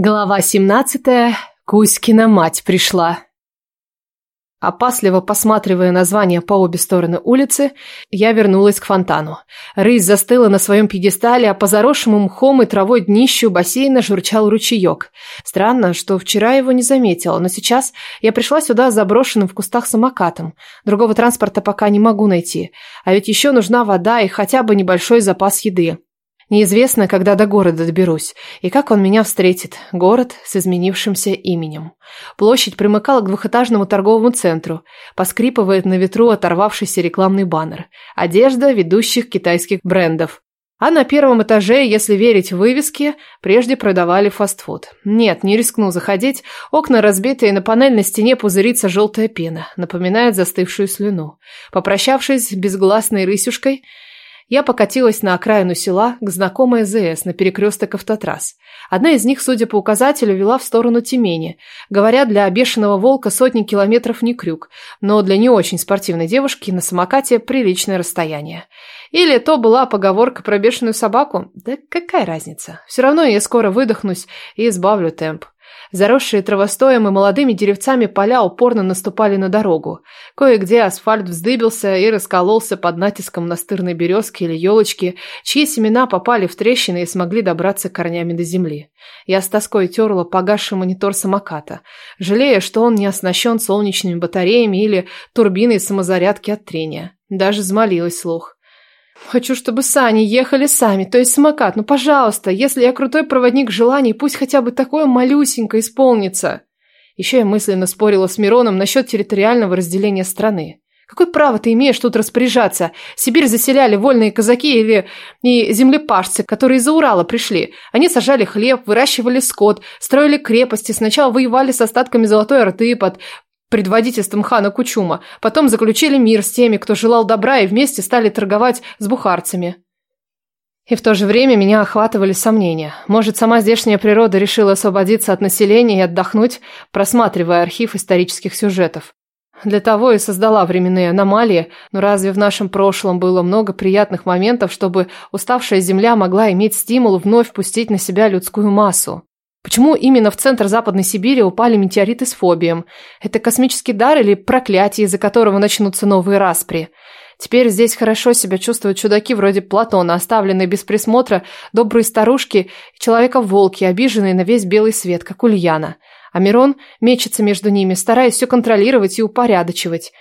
Глава 17. Кузькина мать пришла. Опасливо посматривая название по обе стороны улицы, я вернулась к фонтану. Рысь застыла на своем пьедестале, а по заросшему мхом и травой днищу бассейна журчал ручеек. Странно, что вчера его не заметила, но сейчас я пришла сюда заброшенным в кустах самокатом. Другого транспорта пока не могу найти. А ведь еще нужна вода и хотя бы небольшой запас еды. Неизвестно, когда до города доберусь, и как он меня встретит, город с изменившимся именем. Площадь примыкала к двухэтажному торговому центру, поскрипывает на ветру оторвавшийся рекламный баннер, одежда ведущих китайских брендов. А на первом этаже, если верить вывеске, прежде продавали фастфуд. Нет, не рискну заходить, окна разбитые, на панельной стене пузырится желтая пена, напоминает застывшую слюну. Попрощавшись с безгласной рысюшкой, я покатилась на окраину села к знакомой ЗС на перекресток автотрасс. Одна из них, судя по указателю, вела в сторону Тимени. Говорят, для бешеного волка сотни километров не крюк, но для не очень спортивной девушки на самокате приличное расстояние. Или то была поговорка про бешеную собаку? Да какая разница? Все равно я скоро выдохнусь и избавлю темп. Заросшие травостоем и молодыми деревцами поля упорно наступали на дорогу. Кое-где асфальт вздыбился и раскололся под натиском настырной березки или елочки, чьи семена попали в трещины и смогли добраться корнями до земли. Я с тоской терла погасший монитор самоката, жалея, что он не оснащен солнечными батареями или турбиной самозарядки от трения. Даже взмолилась слух. Хочу, чтобы сани ехали сами, то есть самокат. Ну, пожалуйста, если я крутой проводник желаний, пусть хотя бы такое малюсенько исполнится. Еще я мысленно спорила с Мироном насчет территориального разделения страны. Какое право ты имеешь тут распоряжаться? Сибирь заселяли вольные казаки или и землепашцы, которые из-за Урала пришли. Они сажали хлеб, выращивали скот, строили крепости, сначала воевали с остатками золотой орды под предводительством хана Кучума. Потом заключили мир с теми, кто желал добра и вместе стали торговать с бухарцами. И в то же время меня охватывали сомнения. Может, сама здешняя природа решила освободиться от населения и отдохнуть, просматривая архив исторических сюжетов. Для того и создала временные аномалии, но разве в нашем прошлом было много приятных моментов, чтобы уставшая земля могла иметь стимул вновь пустить на себя людскую массу? Почему именно в центр Западной Сибири упали метеориты с фобием? Это космический дар или проклятие, из-за которого начнутся новые распри? Теперь здесь хорошо себя чувствуют чудаки вроде Платона, оставленные без присмотра, добрые старушки, человека-волки, обиженные на весь белый свет, как Ульяна. А Мирон мечется между ними, стараясь все контролировать и упорядочивать.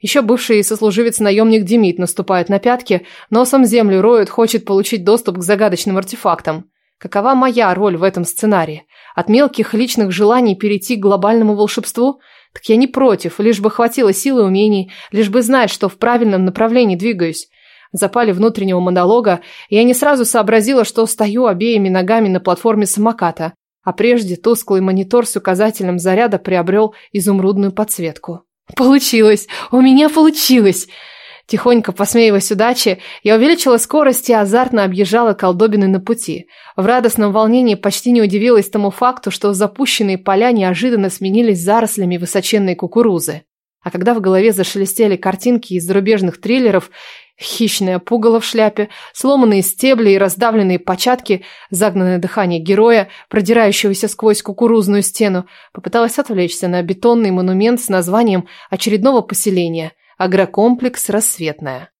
Еще бывший сослуживец-наемник Демид наступает на пятки, носом землю роет, хочет получить доступ к загадочным артефактам. Какова моя роль в этом сценарии? от мелких личных желаний перейти к глобальному волшебству? Так я не против, лишь бы хватило силы и умений, лишь бы знать, что в правильном направлении двигаюсь. Запали внутреннего монолога я не сразу сообразила, что стою обеими ногами на платформе самоката, а прежде тусклый монитор с указателем заряда приобрел изумрудную подсветку. «Получилось! У меня получилось!» Тихонько посмеиваясь удачи, я увеличила скорость и азартно объезжала колдобины на пути. В радостном волнении почти не удивилась тому факту, что запущенные поля неожиданно сменились зарослями высоченной кукурузы. А когда в голове зашелестели картинки из зарубежных триллеров, хищная пугало в шляпе, сломанные стебли и раздавленные початки, загнанное дыхание героя, продирающегося сквозь кукурузную стену, попыталась отвлечься на бетонный монумент с названием очередного поселения – агрокомплекс «Рассветная».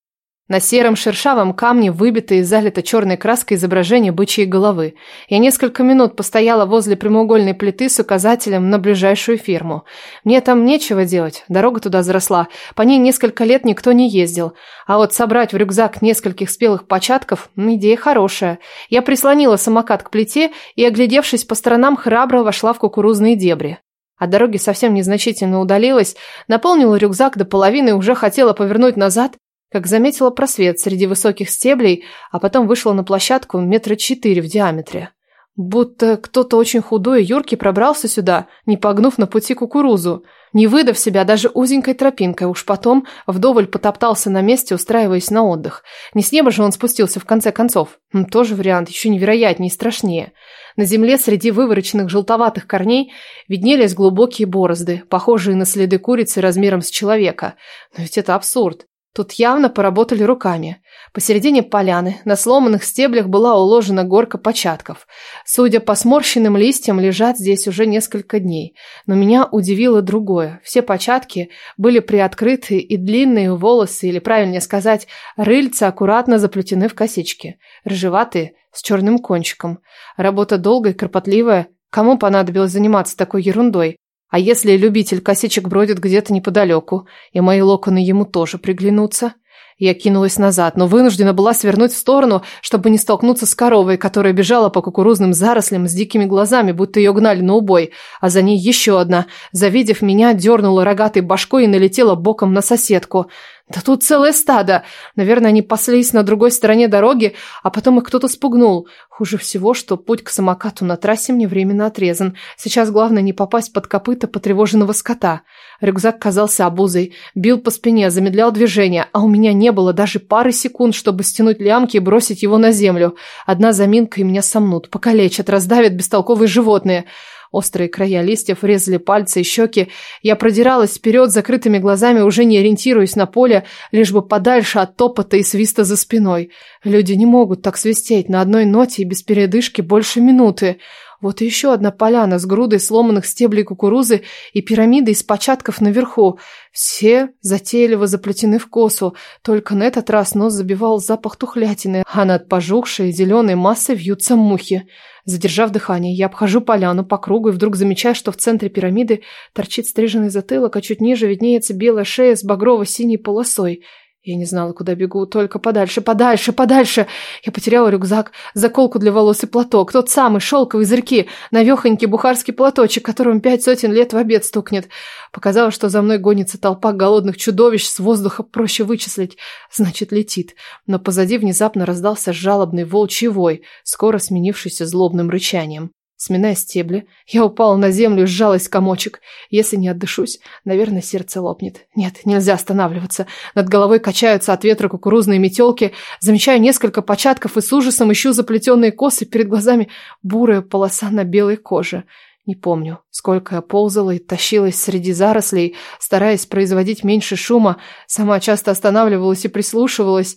На сером шершавом камне выбито и залито черной краской изображение бычьей головы. Я несколько минут постояла возле прямоугольной плиты с указателем на ближайшую ферму. Мне там нечего делать, дорога туда заросла, по ней несколько лет никто не ездил. А вот собрать в рюкзак нескольких спелых початков – идея хорошая. Я прислонила самокат к плите и, оглядевшись по сторонам, храбро вошла в кукурузные дебри. От дороги совсем незначительно удалилась, наполнила рюкзак до половины и уже хотела повернуть назад, как заметила просвет среди высоких стеблей, а потом вышла на площадку метра четыре в диаметре. Будто кто-то очень худой и юркий пробрался сюда, не погнув на пути кукурузу, не выдав себя даже узенькой тропинкой, уж потом вдоволь потоптался на месте, устраиваясь на отдых. Не с неба же он спустился в конце концов. Тоже вариант, еще невероятнее и страшнее. На земле среди вывороченных желтоватых корней виднелись глубокие борозды, похожие на следы курицы размером с человека. Но ведь это абсурд. Тут явно поработали руками. Посередине поляны на сломанных стеблях была уложена горка початков. Судя по сморщенным листьям, лежат здесь уже несколько дней. Но меня удивило другое. Все початки были приоткрыты, и длинные волосы, или правильнее сказать, рыльца аккуратно заплетены в косички. Рыжеватые, с черным кончиком. Работа долгая, кропотливая. Кому понадобилось заниматься такой ерундой? А если любитель косичек бродит где-то неподалеку, и мои локоны ему тоже приглянутся, я кинулась назад, но вынуждена была свернуть в сторону, чтобы не столкнуться с коровой, которая бежала по кукурузным зарослям с дикими глазами, будто ее гнали на убой, а за ней еще одна. Завидев меня, дернула рогатой башкой и налетела боком на соседку. Да тут целое стадо. Наверное, они паслись на другой стороне дороги, а потом их кто-то спугнул. Хуже всего, что путь к самокату на трассе мне временно отрезан. Сейчас главное не попасть под копыта потревоженного скота. Рюкзак казался обузой, бил по спине, замедлял движение, а у меня не не было даже пары секунд, чтобы стянуть лямки и бросить его на землю. Одна заминка, и меня сомнут, покалечат, раздавят бестолковые животные. Острые края листьев резали пальцы и щеки. Я продиралась вперед закрытыми глазами, уже не ориентируясь на поле, лишь бы подальше от топота и свиста за спиной. Люди не могут так свистеть на одной ноте и без передышки больше минуты. Вот еще одна поляна с грудой сломанных стеблей кукурузы и пирамиды из початков наверху. Все затейливо заплетены в косу, только на этот раз нос забивал запах тухлятины, а над пожухшей зеленой массой вьются мухи. Задержав дыхание, я обхожу поляну по кругу и вдруг замечаю, что в центре пирамиды торчит стриженный затылок, а чуть ниже виднеется белая шея с багрово-синей полосой – я не знала, куда бегу, только подальше, подальше, подальше. Я потеряла рюкзак, заколку для волос и платок, тот самый шелковый из реки, навехонький бухарский платочек, которым пять сотен лет в обед стукнет. Показалось, что за мной гонится толпа голодных чудовищ, с воздуха проще вычислить. Значит, летит. Но позади внезапно раздался жалобный волчий вой, скоро сменившийся злобным рычанием. Сминая стебли, я упал на землю, сжалась комочек. Если не отдышусь, наверное, сердце лопнет. Нет, нельзя останавливаться. Над головой качаются от ветра кукурузные метелки. Замечаю несколько початков и с ужасом ищу заплетенные косы. Перед глазами бурая полоса на белой коже. Не помню, сколько я ползала и тащилась среди зарослей, стараясь производить меньше шума. Сама часто останавливалась и прислушивалась.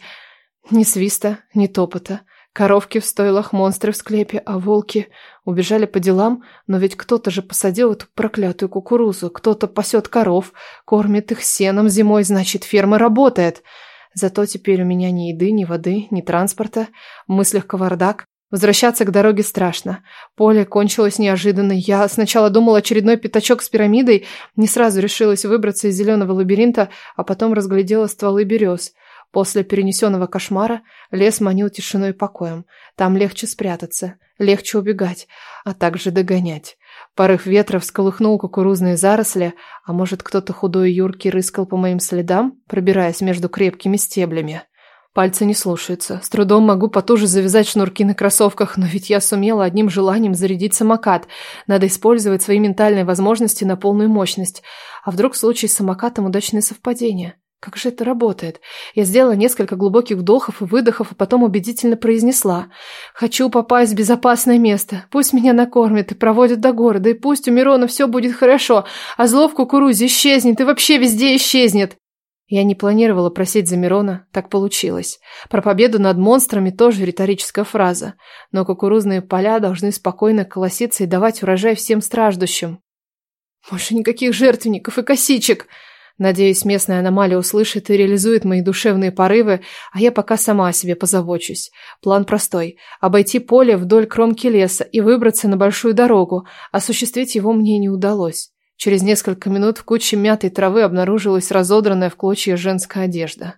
Ни свиста, ни топота. Коровки в стойлах, монстры в склепе, а волки убежали по делам, но ведь кто-то же посадил эту проклятую кукурузу, кто-то пасет коров, кормит их сеном зимой, значит, ферма работает. Зато теперь у меня ни еды, ни воды, ни транспорта, в мыслях кавардак. Возвращаться к дороге страшно. Поле кончилось неожиданно. Я сначала думала очередной пятачок с пирамидой, не сразу решилась выбраться из зеленого лабиринта, а потом разглядела стволы берез – После перенесенного кошмара лес манил тишиной и покоем. Там легче спрятаться, легче убегать, а также догонять. Порыв ветра всколыхнул кукурузные заросли, а может, кто-то худой и юркий рыскал по моим следам, пробираясь между крепкими стеблями. Пальцы не слушаются. С трудом могу потуже завязать шнурки на кроссовках, но ведь я сумела одним желанием зарядить самокат. Надо использовать свои ментальные возможности на полную мощность. А вдруг в случае с самокатом удачное совпадение? Как же это работает? Я сделала несколько глубоких вдохов и выдохов, а потом убедительно произнесла. Хочу попасть в безопасное место. Пусть меня накормят и проводят до города, и пусть у Мирона все будет хорошо, а зло в кукурузе исчезнет и вообще везде исчезнет. Я не планировала просить за Мирона, так получилось. Про победу над монстрами тоже риторическая фраза. Но кукурузные поля должны спокойно колоситься и давать урожай всем страждущим. Больше никаких жертвенников и косичек! Надеюсь, местная аномалия услышит и реализует мои душевные порывы, а я пока сама о себе позабочусь. План простой – обойти поле вдоль кромки леса и выбраться на большую дорогу. Осуществить его мне не удалось. Через несколько минут в куче мятой травы обнаружилась разодранная в клочья женская одежда.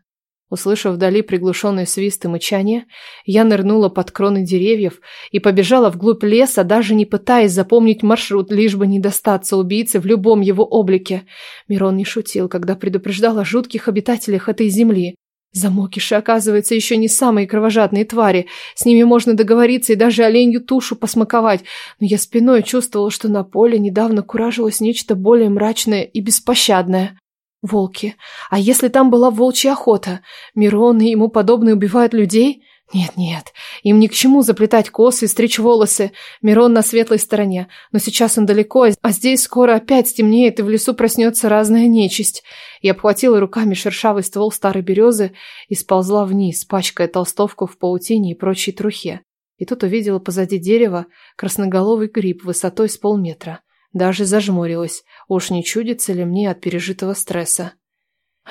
Услышав вдали приглушенные свист и мычание, я нырнула под кроны деревьев и побежала вглубь леса, даже не пытаясь запомнить маршрут, лишь бы не достаться убийце в любом его облике. Мирон не шутил, когда предупреждал о жутких обитателях этой земли. Замокиши, оказывается, еще не самые кровожадные твари. С ними можно договориться и даже оленью тушу посмаковать. Но я спиной чувствовала, что на поле недавно куражилось нечто более мрачное и беспощадное. Волки. А если там была волчья охота? Мирон и ему подобные убивают людей? Нет-нет, им ни к чему заплетать косы и стричь волосы. Мирон на светлой стороне, но сейчас он далеко, а здесь скоро опять стемнеет, и в лесу проснется разная нечисть. Я обхватила руками шершавый ствол старой березы и сползла вниз, пачкая толстовку в паутине и прочей трухе. И тут увидела позади дерева красноголовый гриб высотой с полметра даже зажмурилась. Уж не чудится ли мне от пережитого стресса?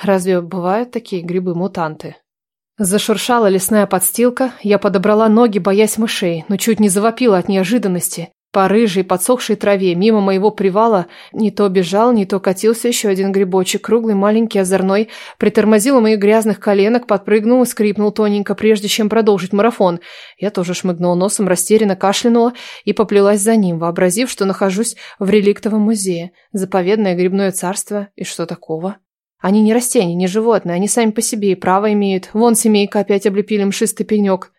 Разве бывают такие грибы-мутанты? Зашуршала лесная подстилка, я подобрала ноги, боясь мышей, но чуть не завопила от неожиданности. По рыжей подсохшей траве мимо моего привала не то бежал, не то катился еще один грибочек, круглый, маленький, озорной, притормозил у моих грязных коленок, подпрыгнул и скрипнул тоненько, прежде чем продолжить марафон. Я тоже шмыгнула носом, растерянно кашлянула и поплелась за ним, вообразив, что нахожусь в реликтовом музее. Заповедное грибное царство и что такого? Они не растения, не животные, они сами по себе и право имеют. Вон семейка опять облепили мшистый пенек.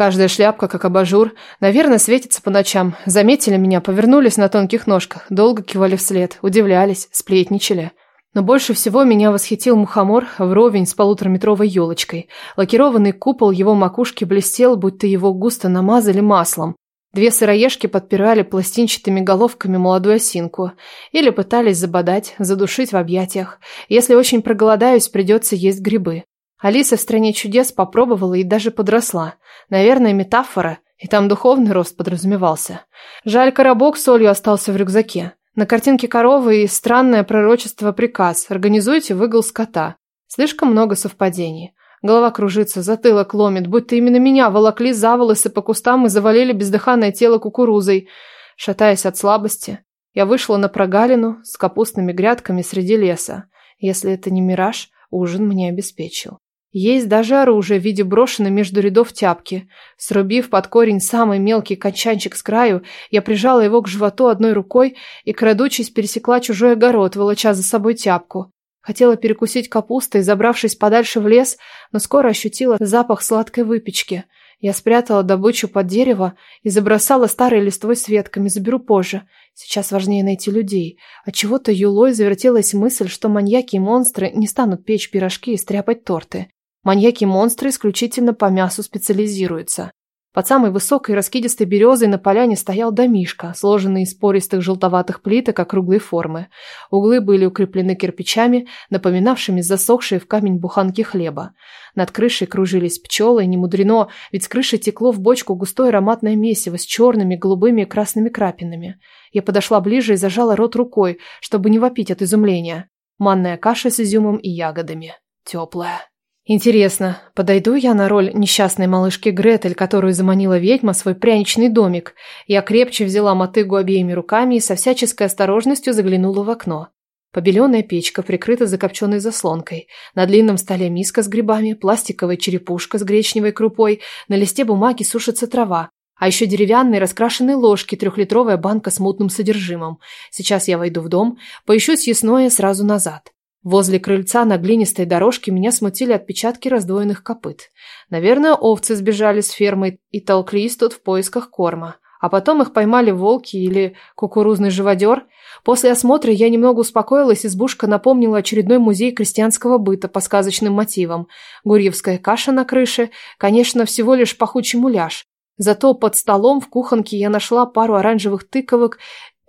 Каждая шляпка, как абажур, наверное, светится по ночам. Заметили меня, повернулись на тонких ножках, долго кивали вслед, удивлялись, сплетничали. Но больше всего меня восхитил мухомор вровень с полутораметровой елочкой. Лакированный купол его макушки блестел, будто его густо намазали маслом. Две сыроежки подпирали пластинчатыми головками молодую осинку или пытались забодать, задушить в объятиях. Если очень проголодаюсь, придется есть грибы. Алиса в «Стране чудес» попробовала и даже подросла. Наверное, метафора, и там духовный рост подразумевался. Жаль, коробок с солью остался в рюкзаке. На картинке коровы и странное пророчество приказ «Организуйте выгул скота». Слишком много совпадений. Голова кружится, затылок ломит, будто именно меня волокли за волосы по кустам и завалили бездыханное тело кукурузой. Шатаясь от слабости, я вышла на прогалину с капустными грядками среди леса. Если это не мираж, ужин мне обеспечил. Есть даже оружие в виде брошенной между рядов тяпки. Срубив под корень самый мелкий кончанчик с краю, я прижала его к животу одной рукой и, крадучись, пересекла чужой огород, волоча за собой тяпку. Хотела перекусить капустой, забравшись подальше в лес, но скоро ощутила запах сладкой выпечки. Я спрятала добычу под дерево и забросала старой листвой с ветками, заберу позже. Сейчас важнее найти людей. Отчего-то юлой завертелась мысль, что маньяки и монстры не станут печь пирожки и стряпать торты. Маньяки-монстры исключительно по мясу специализируются. Под самой высокой раскидистой березой на поляне стоял домишка, сложенный из пористых желтоватых плиток округлой формы. Углы были укреплены кирпичами, напоминавшими засохшие в камень буханки хлеба. Над крышей кружились пчелы, не мудрено, ведь с крыши текло в бочку густое ароматное месиво с черными, голубыми и красными крапинами. Я подошла ближе и зажала рот рукой, чтобы не вопить от изумления. Манная каша с изюмом и ягодами. Теплая. Интересно, подойду я на роль несчастной малышки Гретель, которую заманила ведьма свой пряничный домик. Я крепче взяла мотыгу обеими руками и со всяческой осторожностью заглянула в окно. Побеленная печка прикрыта закопченной заслонкой. На длинном столе миска с грибами, пластиковая черепушка с гречневой крупой, на листе бумаги сушится трава, а еще деревянные раскрашенные ложки, трехлитровая банка с мутным содержимым. Сейчас я войду в дом, поищу съестное сразу назад. Возле крыльца на глинистой дорожке меня смутили отпечатки раздвоенных копыт. Наверное, овцы сбежали с фермы и толклись тут в поисках корма. А потом их поймали волки или кукурузный живодер. После осмотра я немного успокоилась, избушка напомнила очередной музей крестьянского быта по сказочным мотивам. Гурьевская каша на крыше, конечно, всего лишь пахучий муляж. Зато под столом в кухонке я нашла пару оранжевых тыковок,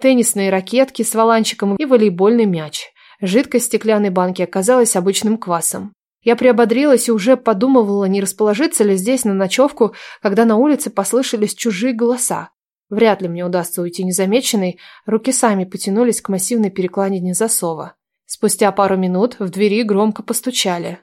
теннисные ракетки с валанчиком и волейбольный мяч. Жидкость в стеклянной банке оказалась обычным квасом. Я приободрилась и уже подумывала, не расположиться ли здесь на ночевку, когда на улице послышались чужие голоса. Вряд ли мне удастся уйти незамеченной, руки сами потянулись к массивной перекладине засова. Спустя пару минут в двери громко постучали.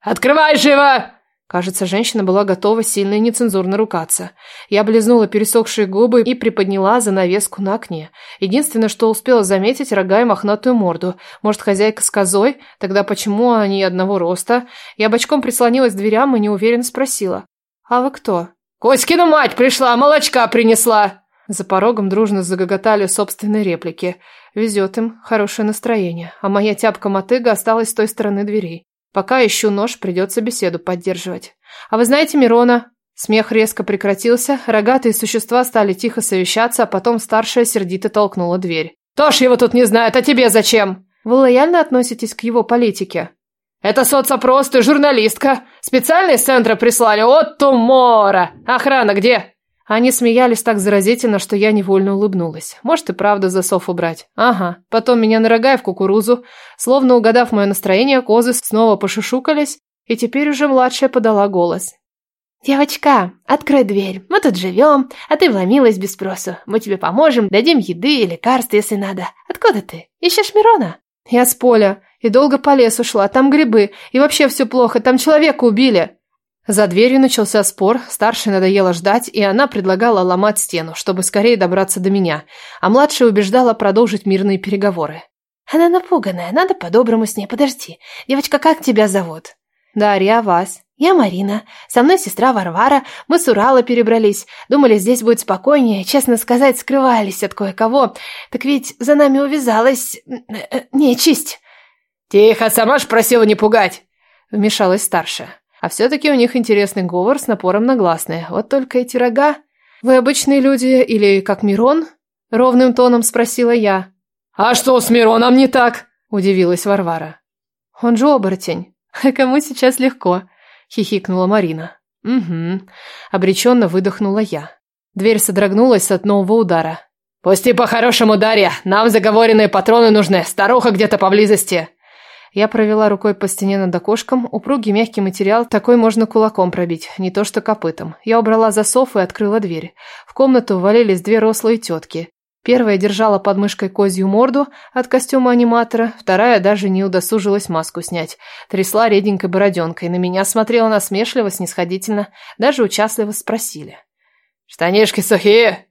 «Открывай живо!» Кажется, женщина была готова сильно и нецензурно ругаться. Я облизнула пересохшие губы и приподняла занавеску на окне. Единственное, что успела заметить, рога и мохнатую морду. Может, хозяйка с козой? Тогда почему они одного роста? Я бочком прислонилась к дверям и неуверенно спросила. «А вы кто?» «Коськину мать пришла, молочка принесла!» За порогом дружно загоготали собственные реплики. Везет им, хорошее настроение, а моя тяпка-мотыга осталась с той стороны дверей. Пока ищу нож, придется беседу поддерживать. А вы знаете Мирона? Смех резко прекратился, рогатые существа стали тихо совещаться, а потом старшая сердито толкнула дверь. «Тош его тут не знает, а тебе зачем?» «Вы лояльно относитесь к его политике?» «Это соцопрос, ты журналистка. Специально из центра прислали. От тумора. Охрана где?» Они смеялись так заразительно, что я невольно улыбнулась. Может, и правда за сов убрать. Ага. Потом меня нарогай в кукурузу. Словно угадав мое настроение, козы снова пошушукались, и теперь уже младшая подала голос. «Девочка, открой дверь. Мы тут живем, а ты вломилась без спросу. Мы тебе поможем, дадим еды и лекарств, если надо. Откуда ты? Ищешь Мирона?» «Я с поля. И долго по лесу шла. Там грибы. И вообще все плохо. Там человека убили». За дверью начался спор, старшей надоело ждать, и она предлагала ломать стену, чтобы скорее добраться до меня, а младшая убеждала продолжить мирные переговоры. «Она напуганная, надо по-доброму с ней, подожди. Девочка, как тебя зовут?» «Дарья, вас». «Я Марина. Со мной сестра Варвара. Мы с Урала перебрались. Думали, здесь будет спокойнее. Честно сказать, скрывались от кое-кого. Так ведь за нами увязалась... Э, э, нечисть». «Тихо, сама ж просила не пугать!» Вмешалась старшая. А все-таки у них интересный говор с напором на гласные. Вот только эти рога... Вы обычные люди или как Мирон? Ровным тоном спросила я. А что с Мироном не так? Удивилась Варвара. Он же оборотень. А кому сейчас легко? Хихикнула Марина. Угу. Обреченно выдохнула я. Дверь содрогнулась от нового удара. «Пусти по-хорошему, Дарья! Нам заговоренные патроны нужны! Старуха где-то поблизости!» Я провела рукой по стене над окошком. Упругий мягкий материал, такой можно кулаком пробить, не то что копытом. Я убрала засов и открыла дверь. В комнату ввалились две рослые тетки. Первая держала под мышкой козью морду от костюма аниматора, вторая даже не удосужилась маску снять. Трясла реденькой бороденкой, на меня смотрела насмешливо, снисходительно, даже участливо спросили. «Штанишки сухие!»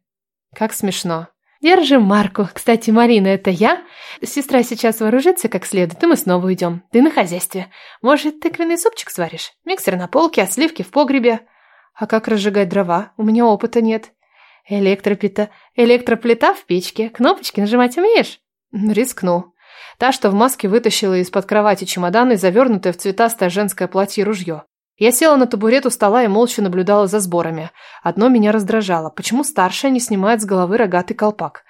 Как смешно. Держи, Марку. Кстати, Марина, это я. Сестра сейчас вооружится как следует, и мы снова уйдем. Ты на хозяйстве. Может, тыквенный супчик сваришь? Миксер на полке, а сливки в погребе. А как разжигать дрова? У меня опыта нет. Электропита. Электроплита в печке. Кнопочки нажимать умеешь? Рискну. Та, что в маске вытащила из-под кровати чемодан и завернутое в цветастое женское платье ружье. Я села на табурет у стола и молча наблюдала за сборами. Одно меня раздражало. Почему старшая не снимает с головы рогатый колпак?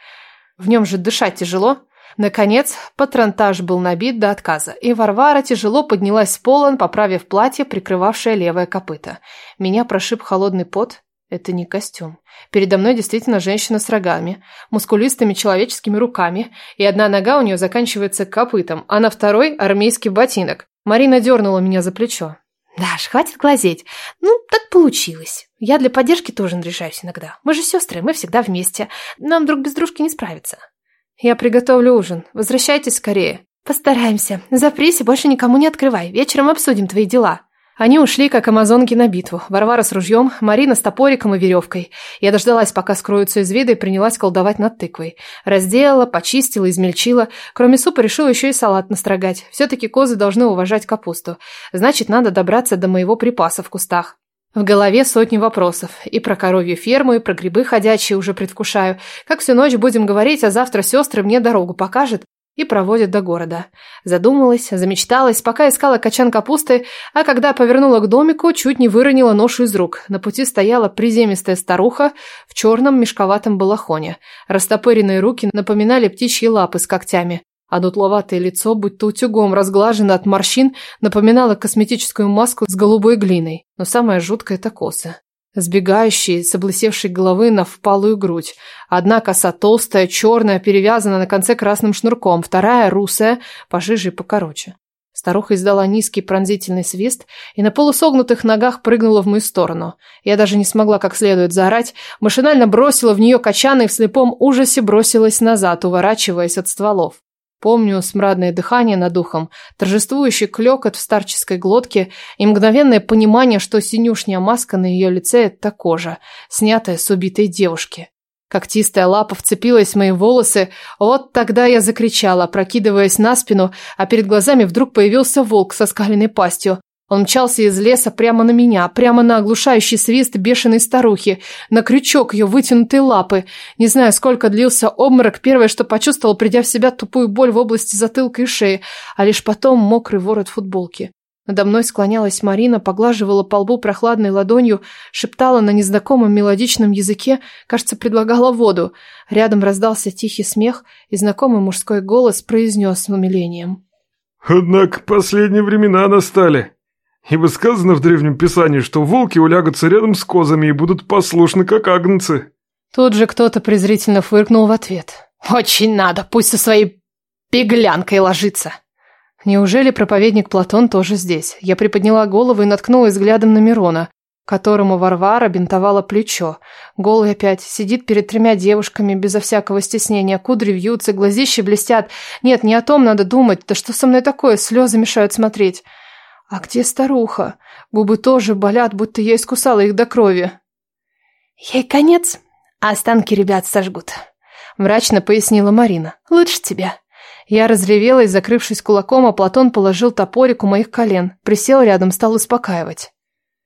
В нем же дышать тяжело. Наконец, патронтаж был набит до отказа, и Варвара тяжело поднялась с пола, поправив платье, прикрывавшее левое копыто. Меня прошиб холодный пот. Это не костюм. Передо мной действительно женщина с рогами, мускулистыми человеческими руками, и одна нога у нее заканчивается копытом, а на второй – армейский ботинок. Марина дернула меня за плечо. Даш, хватит глазеть. Ну, так получилось. Я для поддержки тоже наряжаюсь иногда. Мы же сестры, мы всегда вместе. Нам друг без дружки не справиться. Я приготовлю ужин. Возвращайтесь скорее. Постараемся. Запрись и больше никому не открывай. Вечером обсудим твои дела. Они ушли, как амазонки, на битву. Варвара с ружьем, Марина с топориком и веревкой. Я дождалась, пока скроются из вида, и принялась колдовать над тыквой. Разделала, почистила, измельчила. Кроме супа решила еще и салат настрогать. Все-таки козы должны уважать капусту. Значит, надо добраться до моего припаса в кустах. В голове сотни вопросов. И про коровью ферму, и про грибы ходячие уже предвкушаю. Как всю ночь будем говорить, а завтра сестры мне дорогу покажет и проводит до города. Задумалась, замечталась, пока искала качан капусты, а когда повернула к домику, чуть не выронила ношу из рук. На пути стояла приземистая старуха в черном мешковатом балахоне. Растопыренные руки напоминали птичьи лапы с когтями. А дутловатое лицо, будто утюгом разглажено от морщин, напоминало косметическую маску с голубой глиной. Но самое жуткое – это косы сбегающий с облысевшей головы на впалую грудь. Одна коса толстая, черная, перевязана на конце красным шнурком, вторая русая, пожиже и покороче. Старуха издала низкий пронзительный свист и на полусогнутых ногах прыгнула в мою сторону. Я даже не смогла как следует заорать, машинально бросила в нее качаны и в слепом ужасе бросилась назад, уворачиваясь от стволов. Помню смрадное дыхание над ухом, торжествующий клёкот в старческой глотке и мгновенное понимание, что синюшняя маска на ее лице – это кожа, снятая с убитой девушки. Когтистая лапа вцепилась в мои волосы, вот тогда я закричала, прокидываясь на спину, а перед глазами вдруг появился волк со скаленной пастью. Он мчался из леса прямо на меня, прямо на оглушающий свист бешеной старухи, на крючок ее вытянутой лапы. Не знаю, сколько длился обморок, первое, что почувствовал, придя в себя, тупую боль в области затылка и шеи, а лишь потом мокрый ворот футболки. Надо мной склонялась Марина, поглаживала по лбу прохладной ладонью, шептала на незнакомом мелодичном языке, кажется, предлагала воду. Рядом раздался тихий смех, и знакомый мужской голос произнес с умилением. «Однако последние времена настали». Ибо сказано в Древнем Писании, что волки улягутся рядом с козами и будут послушны, как агнцы». Тут же кто-то презрительно фыркнул в ответ. «Очень надо, пусть со своей пеглянкой ложится». Неужели проповедник Платон тоже здесь? Я приподняла голову и наткнулась взглядом на Мирона, которому Варвара бинтовала плечо. Голый опять сидит перед тремя девушками безо всякого стеснения. Кудри вьются, глазища блестят. Нет, не о том надо думать. Да что со мной такое? Слезы мешают смотреть. «А где старуха? Губы тоже болят, будто я искусала их до крови». «Ей конец, а останки ребят сожгут», — мрачно пояснила Марина. «Лучше тебя». Я разревелась, закрывшись кулаком, а Платон положил топорик у моих колен, присел рядом, стал успокаивать.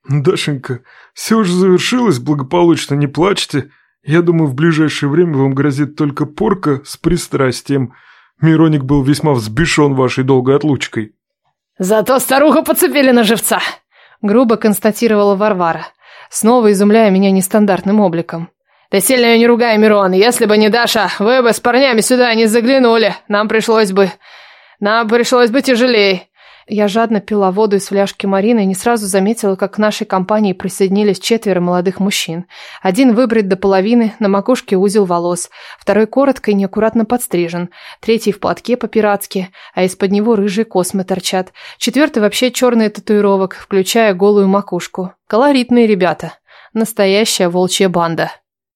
«Дашенька, все уже завершилось благополучно, не плачьте. Я думаю, в ближайшее время вам грозит только порка с пристрастием. Мироник был весьма взбешен вашей долгой отлучкой». Зато старуху подцепили на живца!» Грубо констатировала Варвара, снова изумляя меня нестандартным обликом. «Ты сильно ее не ругай, Мирон. Если бы не Даша, вы бы с парнями сюда не заглянули. Нам пришлось бы... Нам пришлось бы тяжелее. Я жадно пила воду из фляжки Марины и не сразу заметила, как к нашей компании присоединились четверо молодых мужчин. Один выбрит до половины, на макушке узел волос, второй коротко и неаккуратно подстрижен, третий в платке по-пиратски, а из-под него рыжие космы торчат, четвертый вообще черный татуировок, включая голую макушку. Колоритные ребята. Настоящая волчья банда.